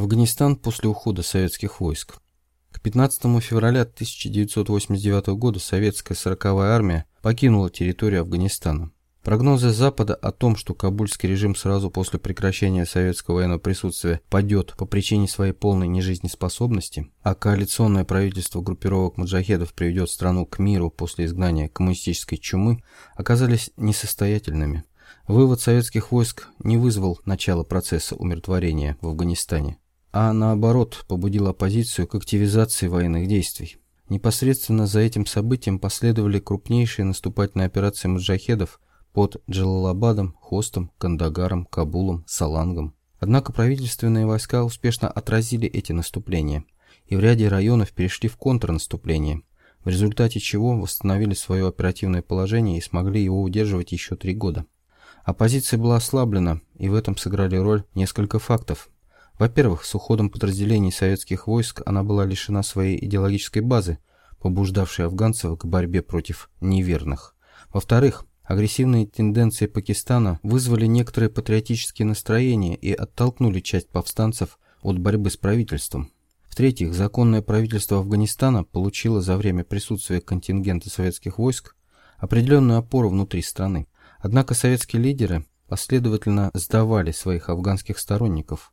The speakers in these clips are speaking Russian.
Афганистан после ухода советских войск. К 15 февраля 1989 года советская 40-я армия покинула территорию Афганистана. Прогнозы Запада о том, что кабульский режим сразу после прекращения советского военного присутствия падет по причине своей полной нежизнеспособности, а коалиционное правительство группировок маджахедов приведет страну к миру после изгнания коммунистической чумы, оказались несостоятельными. Вывод советских войск не вызвал начала процесса умиротворения в Афганистане, а наоборот побудил оппозицию к активизации военных действий. Непосредственно за этим событием последовали крупнейшие наступательные операции маджахедов под Джалалабадом, Хостом, Кандагаром, Кабулом, Салангом. Однако правительственные войска успешно отразили эти наступления и в ряде районов перешли в контрнаступление, в результате чего восстановили свое оперативное положение и смогли его удерживать еще три года. Оппозиция была ослаблена, и в этом сыграли роль несколько фактов. Во-первых, с уходом подразделений советских войск она была лишена своей идеологической базы, побуждавшей афганцев к борьбе против неверных. Во-вторых, агрессивные тенденции Пакистана вызвали некоторые патриотические настроения и оттолкнули часть повстанцев от борьбы с правительством. В-третьих, законное правительство Афганистана получило за время присутствия контингента советских войск определенную опору внутри страны. Однако советские лидеры последовательно сдавали своих афганских сторонников,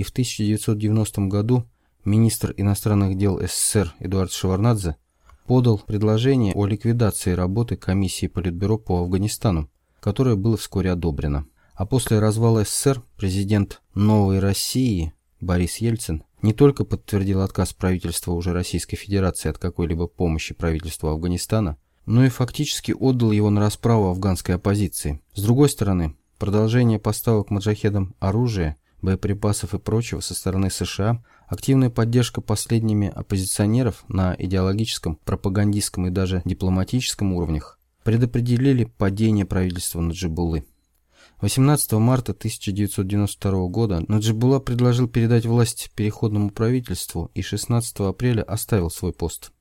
и в 1990 году министр иностранных дел СССР Эдуард Шеварнадзе подал предложение о ликвидации работы комиссии Политбюро по Афганистану, которое было вскоре одобрено. А после развала СССР президент «Новой России» Борис Ельцин не только подтвердил отказ правительства уже Российской Федерации от какой-либо помощи правительству Афганистана, но и фактически отдал его на расправу афганской оппозиции. С другой стороны, продолжение поставок маджахедам оружия, боеприпасов и прочего со стороны США, активная поддержка последними оппозиционеров на идеологическом, пропагандистском и даже дипломатическом уровнях предопределили падение правительства Наджибулы. 18 марта 1992 года Наджибула предложил передать власть переходному правительству и 16 апреля оставил свой пост.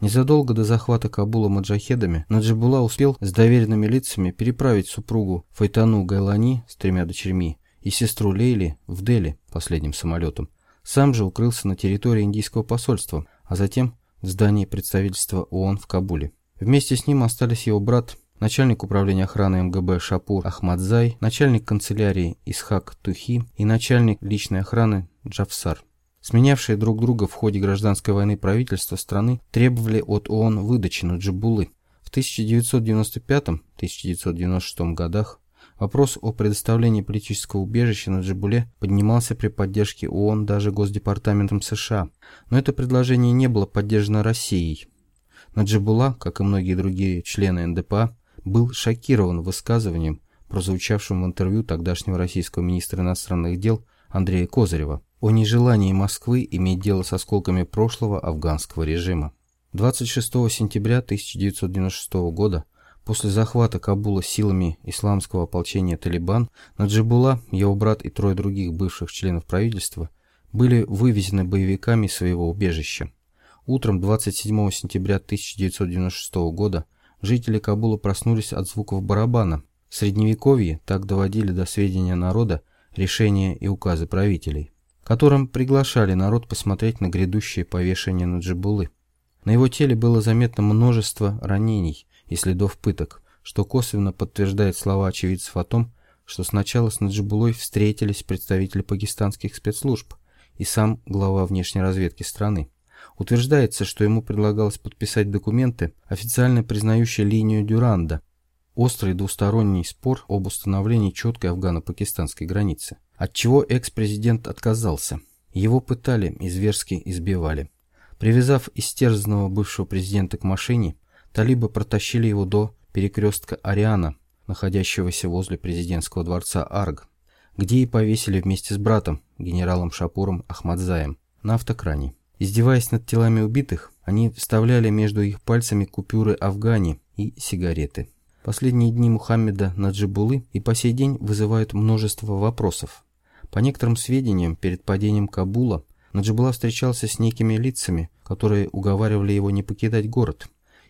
Незадолго до захвата Кабула маджахедами Наджибула успел с доверенными лицами переправить супругу Файтану Гайлани с тремя дочерьми и сестру Лейли в Дели последним самолетом. Сам же укрылся на территории индийского посольства, а затем в здании представительства ООН в Кабуле. Вместе с ним остались его брат, начальник управления охраны МГБ Шапур Ахмадзай, начальник канцелярии Исхак Тухи и начальник личной охраны Джавсар. Сменявшие друг друга в ходе гражданской войны правительства страны требовали от ООН выдачи Наджибулы. В 1995-1996 годах вопрос о предоставлении политического убежища на Джибуле поднимался при поддержке ООН даже Госдепартаментом США, но это предложение не было поддержано Россией. Наджибула, как и многие другие члены НДПА, был шокирован высказыванием, прозвучавшим в интервью тогдашнего российского министра иностранных дел Андрея Козырева о нежелании Москвы иметь дело с осколками прошлого афганского режима. 26 сентября 1996 года, после захвата Кабула силами исламского ополчения «Талибан», Наджибула, его брат и трое других бывших членов правительства были вывезены боевиками из своего убежища. Утром 27 сентября 1996 года жители Кабула проснулись от звуков барабана. В Средневековье так доводили до сведения народа решения и указы правителей которым приглашали народ посмотреть на грядущее повешение Наджибулы. На его теле было заметно множество ранений и следов пыток, что косвенно подтверждает слова очевидцев о том, что сначала с Наджибулой встретились представители пакистанских спецслужб и сам глава внешней разведки страны. Утверждается, что ему предлагалось подписать документы, официально признающие линию Дюранда, острый двусторонний спор об установлении четкой афгано-пакистанской границы. От чего экс-президент отказался. Его пытали и зверски избивали. Привязав истерзанного бывшего президента к машине, талибы протащили его до перекрестка Ариана, находящегося возле президентского дворца Арг, где и повесили вместе с братом, генералом Шапуром Ахмадзаем, на автокране. Издеваясь над телами убитых, они вставляли между их пальцами купюры Афгани и сигареты. Последние дни Мухаммеда Наджибулы и по сей день вызывают множество вопросов. По некоторым сведениям, перед падением Кабула Наджибулла встречался с некими лицами, которые уговаривали его не покидать город.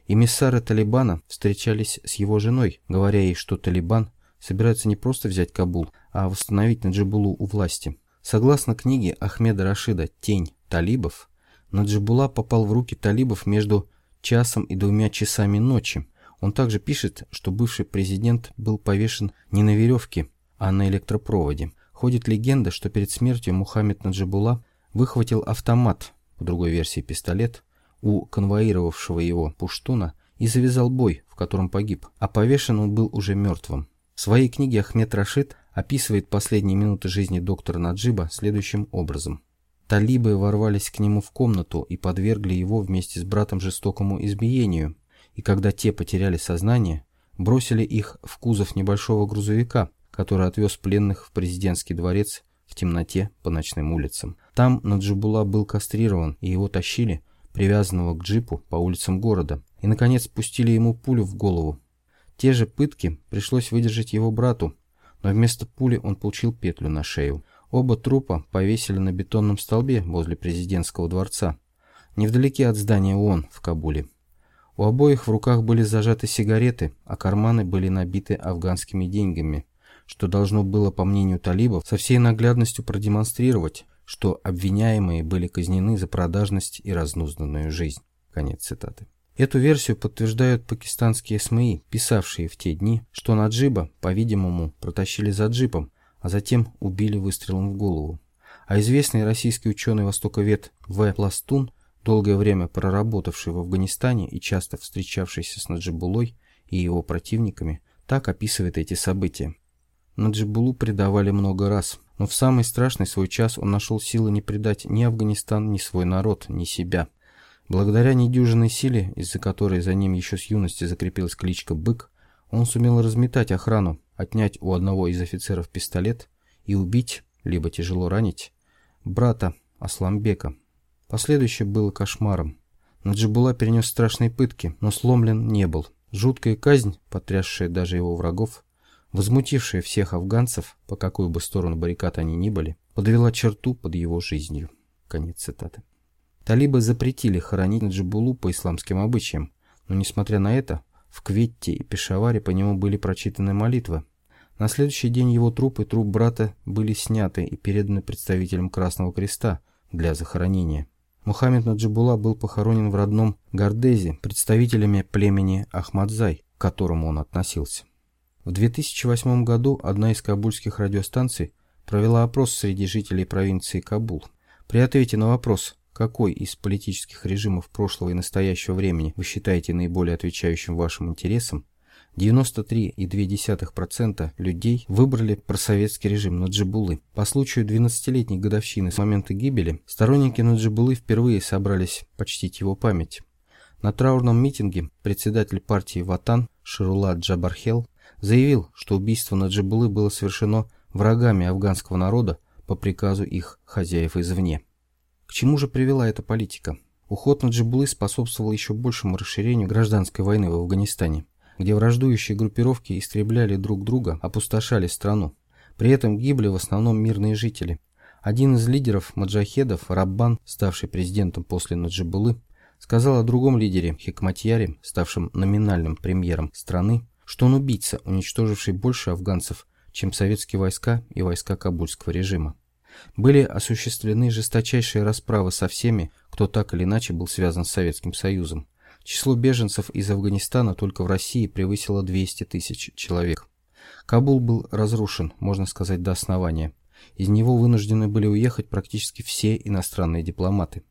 Эмиссары Талибана встречались с его женой, говоря ей, что Талибан собирается не просто взять Кабул, а восстановить Наджибулу у власти. Согласно книге Ахмеда Рашида «Тень талибов», Наджибула попал в руки талибов между часом и двумя часами ночи. Он также пишет, что бывший президент был повешен не на веревке, а на электропроводе. Ходит легенда, что перед смертью Мухаммед Наджибула выхватил автомат, по другой версии пистолет, у конвоировавшего его пуштуна и завязал бой, в котором погиб, а повешен он был уже мертвым. В своей книге Ахмед Рашид описывает последние минуты жизни доктора Наджиба следующим образом. Талибы ворвались к нему в комнату и подвергли его вместе с братом жестокому избиению, и когда те потеряли сознание, бросили их в кузов небольшого грузовика, который отвез пленных в президентский дворец в темноте по ночным улицам. Там Наджибула был кастрирован, и его тащили, привязанного к джипу, по улицам города, и, наконец, пустили ему пулю в голову. Те же пытки пришлось выдержать его брату, но вместо пули он получил петлю на шею. Оба трупа повесили на бетонном столбе возле президентского дворца, невдалеке от здания ООН в Кабуле. У обоих в руках были зажаты сигареты, а карманы были набиты афганскими деньгами, что должно было, по мнению талибов, со всей наглядностью продемонстрировать, что обвиняемые были казнены за продажность и разнузданную жизнь. Конец цитаты. Эту версию подтверждают пакистанские СМИ, писавшие в те дни, что Наджиба, по-видимому, протащили за джипом, а затем убили выстрелом в голову. А известный российский ученый-востоковед В. Пластун, долгое время проработавший в Афганистане и часто встречавшийся с Наджибулой и его противниками, так описывает эти события. Наджибулу предавали много раз, но в самый страшный свой час он нашел силы не предать ни Афганистан, ни свой народ, ни себя. Благодаря недюжинной силе, из-за которой за ним еще с юности закрепилась кличка «Бык», он сумел разметать охрану, отнять у одного из офицеров пистолет и убить, либо тяжело ранить, брата Асламбека. Последующее было кошмаром. Наджибула перенес страшные пытки, но сломлен не был. Жуткая казнь, потрясшая даже его врагов, возмутившая всех афганцев, по какую бы сторону баррикад они ни были, подвела черту под его жизнью. Конец цитаты. Талибы запретили хоронить Наджибулу по исламским обычаям, но несмотря на это, в Кветте и Пешаваре по нему были прочитаны молитвы. На следующий день его труп и труп брата были сняты и переданы представителям Красного Креста для захоронения. Мухаммед Наджибула был похоронен в родном Гардезе представителями племени Ахмадзай, к которому он относился. В 2008 году одна из кабульских радиостанций провела опрос среди жителей провинции Кабул. При ответе на вопрос какой из политических режимов прошлого и настоящего времени вы считаете наиболее отвечающим вашим интересам, 93,2% людей выбрали просоветский режим Наджибулы. По случаю 12-летней годовщины с момента гибели, сторонники Наджибулы впервые собрались почтить его память. На траурном митинге председатель партии Ватан Ширула Джабархел заявил, что убийство Наджибулы было совершено врагами афганского народа по приказу их хозяев извне. К чему же привела эта политика? Уход Наджибулы способствовал еще большему расширению гражданской войны в Афганистане, где враждующие группировки истребляли друг друга, опустошали страну. При этом гибли в основном мирные жители. Один из лидеров маджахедов, Раббан, ставший президентом после Наджибулы, сказал о другом лидере, Хикматьяре, ставшем номинальным премьером страны, что он убийца, уничтоживший больше афганцев, чем советские войска и войска кабульского режима. Были осуществлены жесточайшие расправы со всеми, кто так или иначе был связан с Советским Союзом. Число беженцев из Афганистана только в России превысило 200 тысяч человек. Кабул был разрушен, можно сказать, до основания. Из него вынуждены были уехать практически все иностранные дипломаты.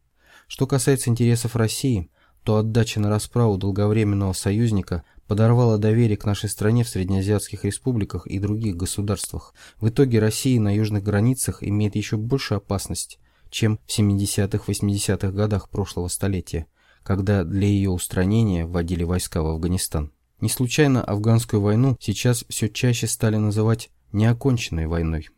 Что касается интересов России, то отдача на расправу долговременного союзника подорвала доверие к нашей стране в среднеазиатских республиках и других государствах. В итоге Россия на южных границах имеет еще большую опасность, чем в 70-80-х годах прошлого столетия, когда для ее устранения вводили войска в Афганистан. Не случайно афганскую войну сейчас все чаще стали называть неоконченной войной.